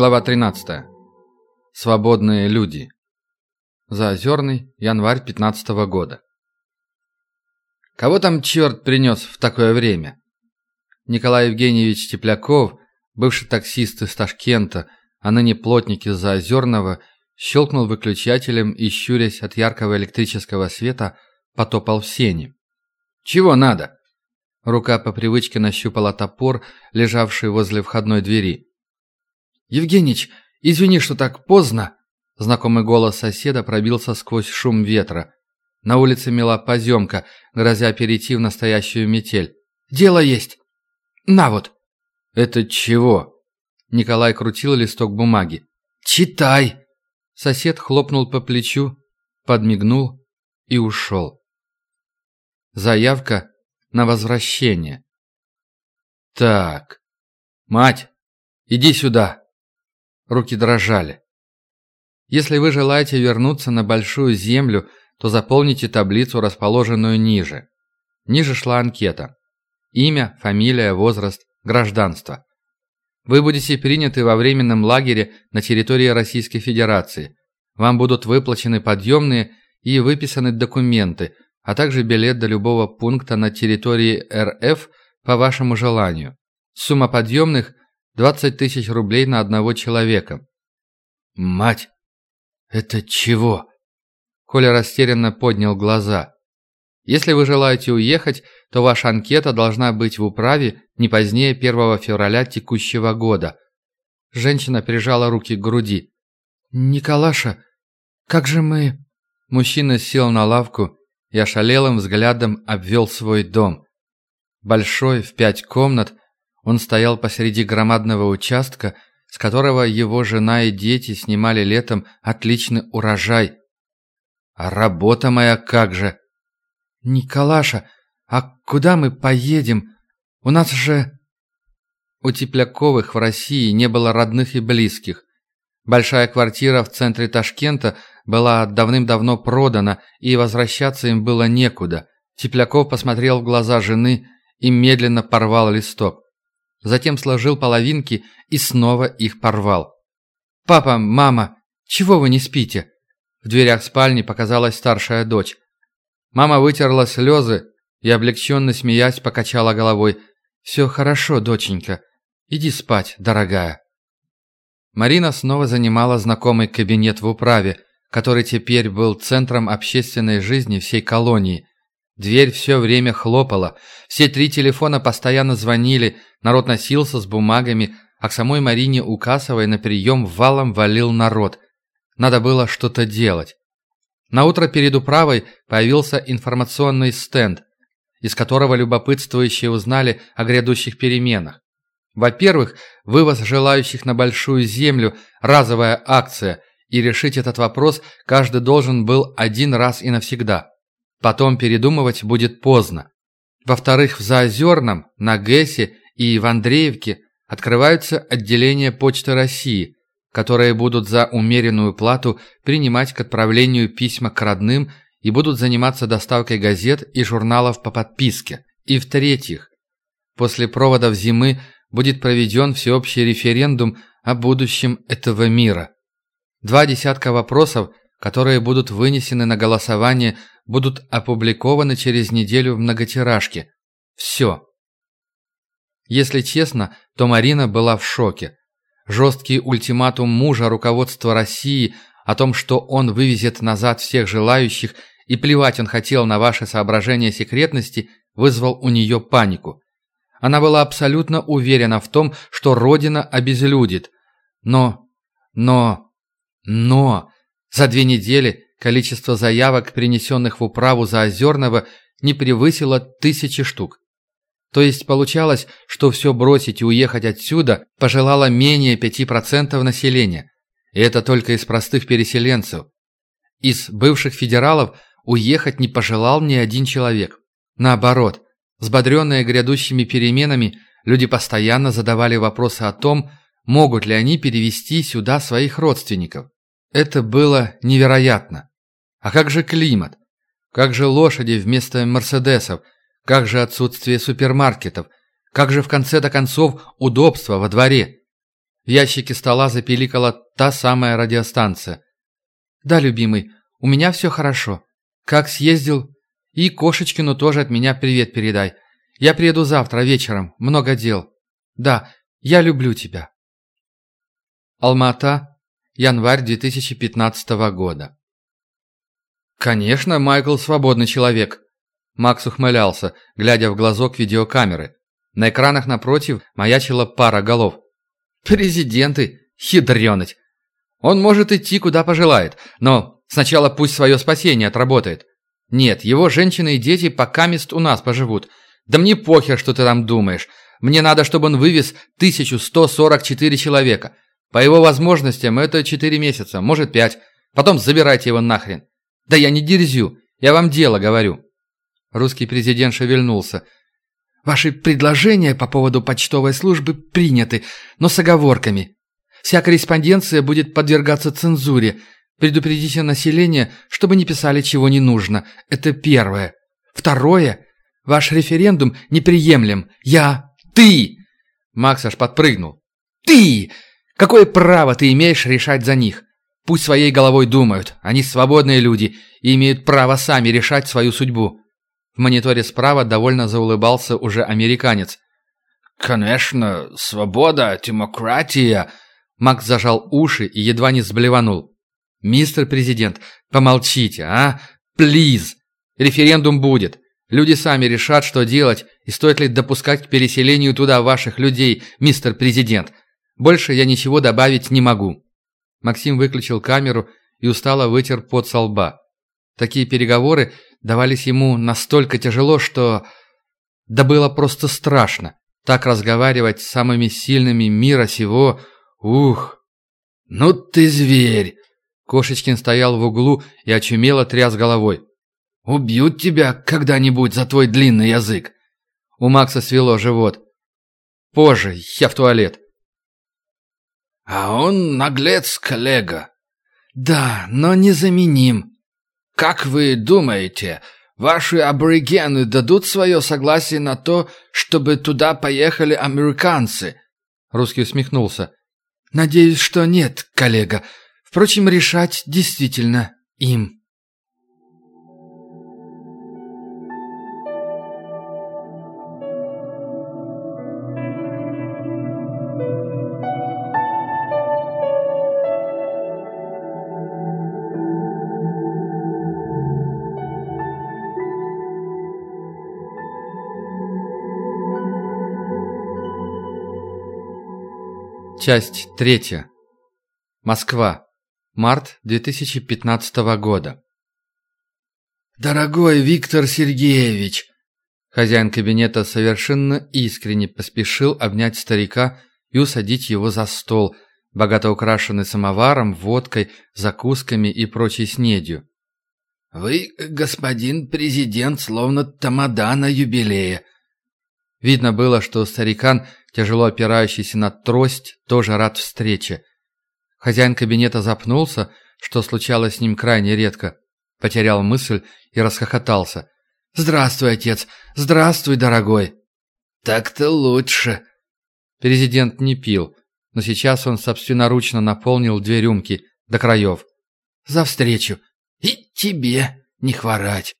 Глава 13. Свободные люди. Заозерный, январь 15 -го года. Кого там черт принес в такое время? Николай Евгеньевич Тепляков, бывший таксист из Ташкента, а ныне плотник из Заозерного, щелкнул выключателем и, щурясь от яркого электрического света, потопал в сени. «Чего надо?» Рука по привычке нащупала топор, лежавший возле входной двери. «Евгенич, извини, что так поздно!» Знакомый голос соседа пробился сквозь шум ветра. На улице мела поземка, грозя перейти в настоящую метель. «Дело есть! На вот!» «Это чего?» Николай крутил листок бумаги. «Читай!» Сосед хлопнул по плечу, подмигнул и ушел. Заявка на возвращение. «Так, мать, иди сюда!» Руки дрожали. Если вы желаете вернуться на Большую Землю, то заполните таблицу, расположенную ниже. Ниже шла анкета. Имя, фамилия, возраст, гражданство. Вы будете приняты во временном лагере на территории Российской Федерации. Вам будут выплачены подъемные и выписаны документы, а также билет до любого пункта на территории РФ по вашему желанию. Сумма подъемных 20 тысяч рублей на одного человека. Мать! Это чего? Коля растерянно поднял глаза. Если вы желаете уехать, то ваша анкета должна быть в управе не позднее 1 февраля текущего года. Женщина прижала руки к груди. «Николаша, как же мы...» Мужчина сел на лавку и ошалелым взглядом обвел свой дом. Большой, в пять комнат, он стоял посреди громадного участка, с которого его жена и дети снимали летом отличный урожай. А работа моя как же? Николаша, а куда мы поедем? У нас же... У Тепляковых в России не было родных и близких. Большая квартира в центре Ташкента была давным-давно продана, и возвращаться им было некуда. Тепляков посмотрел в глаза жены и медленно порвал листок. Затем сложил половинки и снова их порвал. «Папа, мама, чего вы не спите?» В дверях спальни показалась старшая дочь. Мама вытерла слезы и, облегченно смеясь, покачала головой. «Все хорошо, доченька. Иди спать, дорогая». Марина снова занимала знакомый кабинет в управе, который теперь был центром общественной жизни всей колонии. Дверь все время хлопала, все три телефона постоянно звонили, народ носился с бумагами, а к самой Марине Укасовой на прием валом валил народ. Надо было что-то делать. На утро перед управой появился информационный стенд, из которого любопытствующие узнали о грядущих переменах. Во-первых, вывоз желающих на большую землю – разовая акция, и решить этот вопрос каждый должен был один раз и навсегда. Потом передумывать будет поздно. Во-вторых, в Заозерном, на ГЭСе и в Андреевке открываются отделения Почты России, которые будут за умеренную плату принимать к отправлению письма к родным и будут заниматься доставкой газет и журналов по подписке. И в-третьих, после проводов зимы будет проведен всеобщий референдум о будущем этого мира. Два десятка вопросов, которые будут вынесены на голосование будут опубликованы через неделю в многотиражке. Все. Если честно, то Марина была в шоке. Жесткий ультиматум мужа руководства России о том, что он вывезет назад всех желающих, и плевать он хотел на ваши соображения секретности, вызвал у нее панику. Она была абсолютно уверена в том, что Родина обезлюдит. Но, но, но, за две недели Количество заявок, принесенных в управу за Озерного, не превысило тысячи штук. То есть получалось, что все бросить и уехать отсюда пожелало менее 5% населения. И это только из простых переселенцев. Из бывших федералов уехать не пожелал ни один человек. Наоборот, взбодренные грядущими переменами, люди постоянно задавали вопросы о том, могут ли они перевести сюда своих родственников. Это было невероятно. А как же климат? Как же лошади вместо мерседесов? Как же отсутствие супермаркетов? Как же в конце-то концов удобство во дворе? В ящике стола запиликала та самая радиостанция. «Да, любимый, у меня все хорошо. Как съездил? И Кошечкину тоже от меня привет передай. Я приеду завтра вечером, много дел. Да, я люблю тебя». Алмата, январь 2015 года. «Конечно, Майкл свободный человек», Макс ухмылялся, глядя в глазок видеокамеры. На экранах напротив маячила пара голов. «Президенты! Хитреныть! Он может идти, куда пожелает, но сначала пусть свое спасение отработает. Нет, его женщины и дети пока мест у нас поживут. Да мне похер, что ты там думаешь. Мне надо, чтобы он вывез 1144 человека. По его возможностям это 4 месяца, может 5. Потом забирайте его нахрен. Да я не дерзю, я вам дело говорю». Русский президент шевельнулся. «Ваши предложения по поводу почтовой службы приняты, но с оговорками. Вся корреспонденция будет подвергаться цензуре. Предупредите население, чтобы не писали чего не нужно. Это первое. Второе. Ваш референдум неприемлем. Я... Ты!» Макс аж подпрыгнул. «Ты! Какое право ты имеешь решать за них? Пусть своей головой думают. Они свободные люди и имеют право сами решать свою судьбу. В мониторе справа довольно заулыбался уже американец. «Конечно, свобода, демократия!» Макс зажал уши и едва не сблеванул. «Мистер президент, помолчите, а? Плиз! Референдум будет. Люди сами решат, что делать, и стоит ли допускать к переселению туда ваших людей, мистер президент. Больше я ничего добавить не могу». Максим выключил камеру и устало вытер пот со лба. Такие переговоры давались ему настолько тяжело, что... Да было просто страшно. Так разговаривать с самыми сильными мира сего... Ух! «Ну ты зверь!» Кошечкин стоял в углу и очумело тряс головой. «Убьют тебя когда-нибудь за твой длинный язык!» У Макса свело живот. «Позже, я в туалет». «А он наглец, коллега». «Да, но незаменим». «Как вы думаете, ваши аборигены дадут свое согласие на то, чтобы туда поехали американцы?» Русский усмехнулся. «Надеюсь, что нет, коллега. Впрочем, решать действительно им». Часть третья. Москва. Март 2015 года. «Дорогой Виктор Сергеевич!» Хозяин кабинета совершенно искренне поспешил обнять старика и усадить его за стол, богато украшенный самоваром, водкой, закусками и прочей снедью. «Вы, господин президент, словно тамада на юбилее. Видно было, что старикан, тяжело опирающийся на трость, тоже рад встрече. Хозяин кабинета запнулся, что случалось с ним крайне редко. Потерял мысль и расхохотался. «Здравствуй, отец! Здравствуй, дорогой!» «Так-то лучше!» Президент не пил, но сейчас он собственноручно наполнил две рюмки до краев. «За встречу! И тебе не хворать!»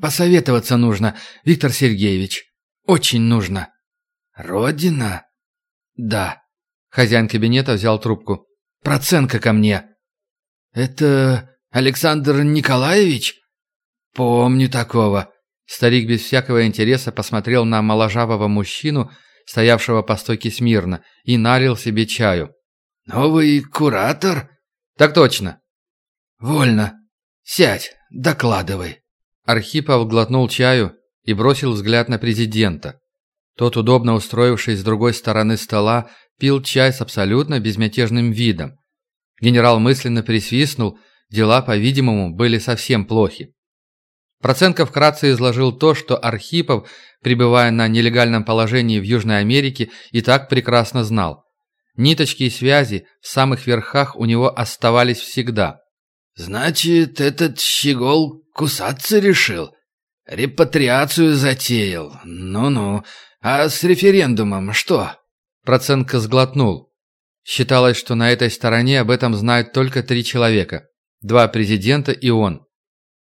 «Посоветоваться нужно, Виктор Сергеевич!» Очень нужно. Родина? Да. Хозяин кабинета взял трубку. Проценка ко мне. Это Александр Николаевич? Помню такого. Старик без всякого интереса посмотрел на моложавого мужчину, стоявшего по стойке смирно, и налил себе чаю. «Новый куратор?» «Так точно». «Вольно. Сядь, докладывай». Архипов глотнул чаю и бросил взгляд на президента. Тот, удобно устроившись с другой стороны стола, пил чай с абсолютно безмятежным видом. Генерал мысленно присвистнул, дела, по-видимому, были совсем плохи. Проценко вкратце изложил то, что Архипов, пребывая на нелегальном положении в Южной Америке, и так прекрасно знал. Ниточки и связи в самых верхах у него оставались всегда. «Значит, этот щегол кусаться решил?» Репатриацию затеял. Ну-ну. А с референдумом что? Проценко сглотнул. Считалось, что на этой стороне об этом знают только три человека. Два президента и он.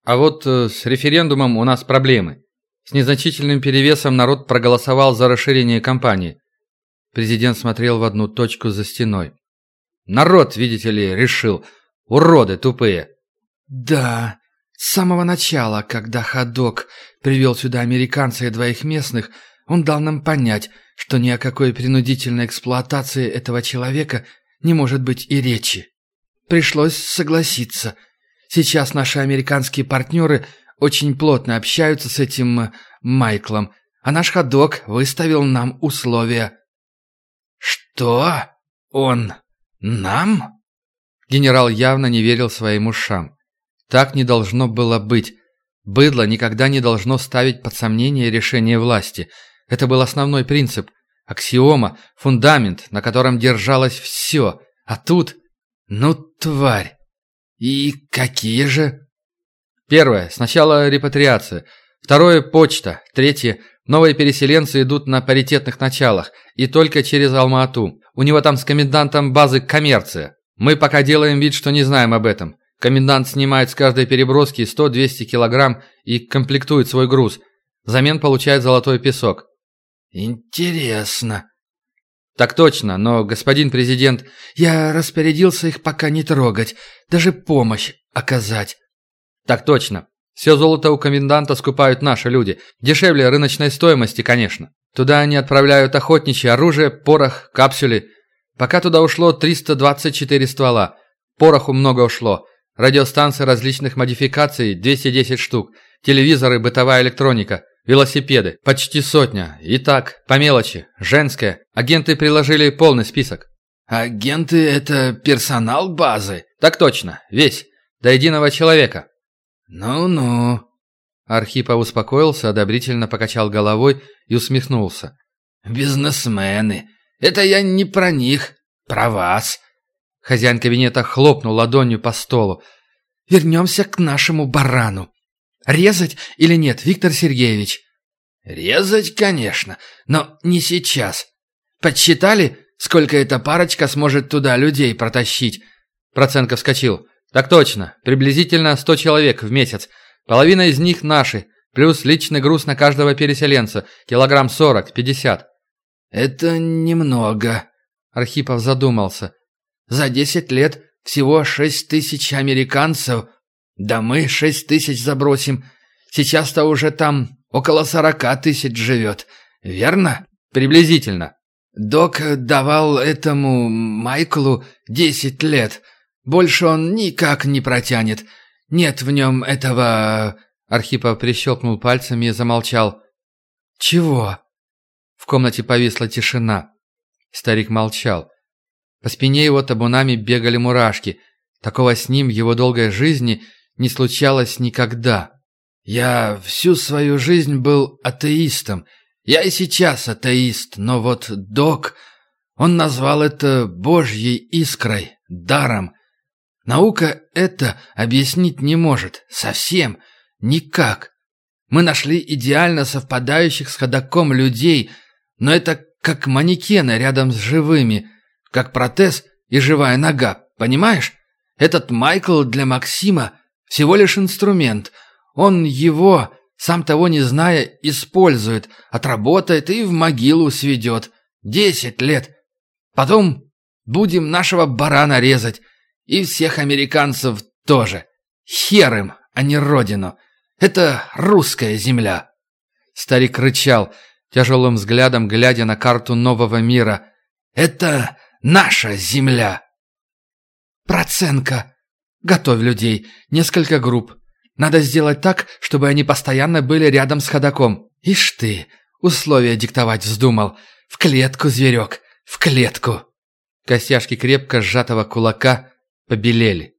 А вот э, с референдумом у нас проблемы. С незначительным перевесом народ проголосовал за расширение кампании. Президент смотрел в одну точку за стеной. Народ, видите ли, решил. Уроды тупые. Да, с самого начала, когда ходок привел сюда американца и двоих местных, он дал нам понять, что ни о какой принудительной эксплуатации этого человека не может быть и речи. Пришлось согласиться. Сейчас наши американские партнеры очень плотно общаются с этим э, Майклом, а наш ходок выставил нам условия. «Что? Он нам?» Генерал явно не верил своим ушам. Так не должно было быть. Быдло никогда не должно ставить под сомнение решение власти. Это был основной принцип. Аксиома, фундамент, на котором держалось все. А тут... Ну, тварь. И какие же? Первое. Сначала репатриация. Второе – почта. Третье – новые переселенцы идут на паритетных началах. И только через Алма-Ату. У него там с комендантом базы коммерция. Мы пока делаем вид, что не знаем об этом. Комендант снимает с каждой переброски 100-200 килограмм и комплектует свой груз. Взамен получает золотой песок. Интересно. Так точно, но, господин президент, я распорядился их пока не трогать, даже помощь оказать. Так точно. Все золото у коменданта скупают наши люди. Дешевле рыночной стоимости, конечно. Туда они отправляют охотничье оружие, порох, капсюли. Пока туда ушло 324 ствола. Пороху много ушло. Радиостанции различных модификаций 210 штук. Телевизоры, бытовая электроника. Велосипеды. Почти сотня. И так, по мелочи. Женское. Агенты приложили полный список. Агенты – это персонал базы? Так точно. Весь. До единого человека. Ну-ну. Архипа успокоился, одобрительно покачал головой и усмехнулся. «Бизнесмены. Это я не про них, про вас». Хозяин кабинета хлопнул ладонью по столу. «Вернемся к нашему барану. Резать или нет, Виктор Сергеевич?» «Резать, конечно, но не сейчас. Подсчитали, сколько эта парочка сможет туда людей протащить?» Проценко вскочил. «Так точно. Приблизительно сто человек в месяц. Половина из них наши, плюс личный груз на каждого переселенца. Килограмм сорок, пятьдесят». «Это немного», — Архипов задумался. «За десять лет всего шесть тысяч американцев да мы шесть тысяч забросим. Сейчас-то уже там около сорока тысяч живет. Верно? Приблизительно. Док давал этому Майклу десять лет. Больше он никак не протянет. Нет в нем этого...» Архипов прищелкнул пальцами и замолчал. «Чего?» В комнате повисла тишина. Старик молчал. По спине его табунами бегали мурашки. Такого с ним в его долгой жизни не случалось никогда. Я всю свою жизнь был атеистом. Я и сейчас атеист, но вот док, он назвал это божьей искрой, даром. Наука это объяснить не может, совсем, никак. Мы нашли идеально совпадающих с ходоком людей, но это как манекены рядом с живыми, как протез и живая нога, понимаешь? Этот Майкл для Максима всего лишь инструмент. Он его, сам того не зная, использует, отработает и в могилу сведет. Десять лет. Потом будем нашего барана резать. И всех американцев тоже. Хер им, а не родину. Это русская земля. Старик рычал, тяжелым взглядом глядя на карту нового мира. «Это наша земля!» «Проценко!» Готовь людей, несколько групп. Надо сделать так, чтобы они постоянно были рядом с ходаком. Ишь ты, условия диктовать вздумал. В клетку, зверек, в клетку. Костяшки крепко сжатого кулака побелели.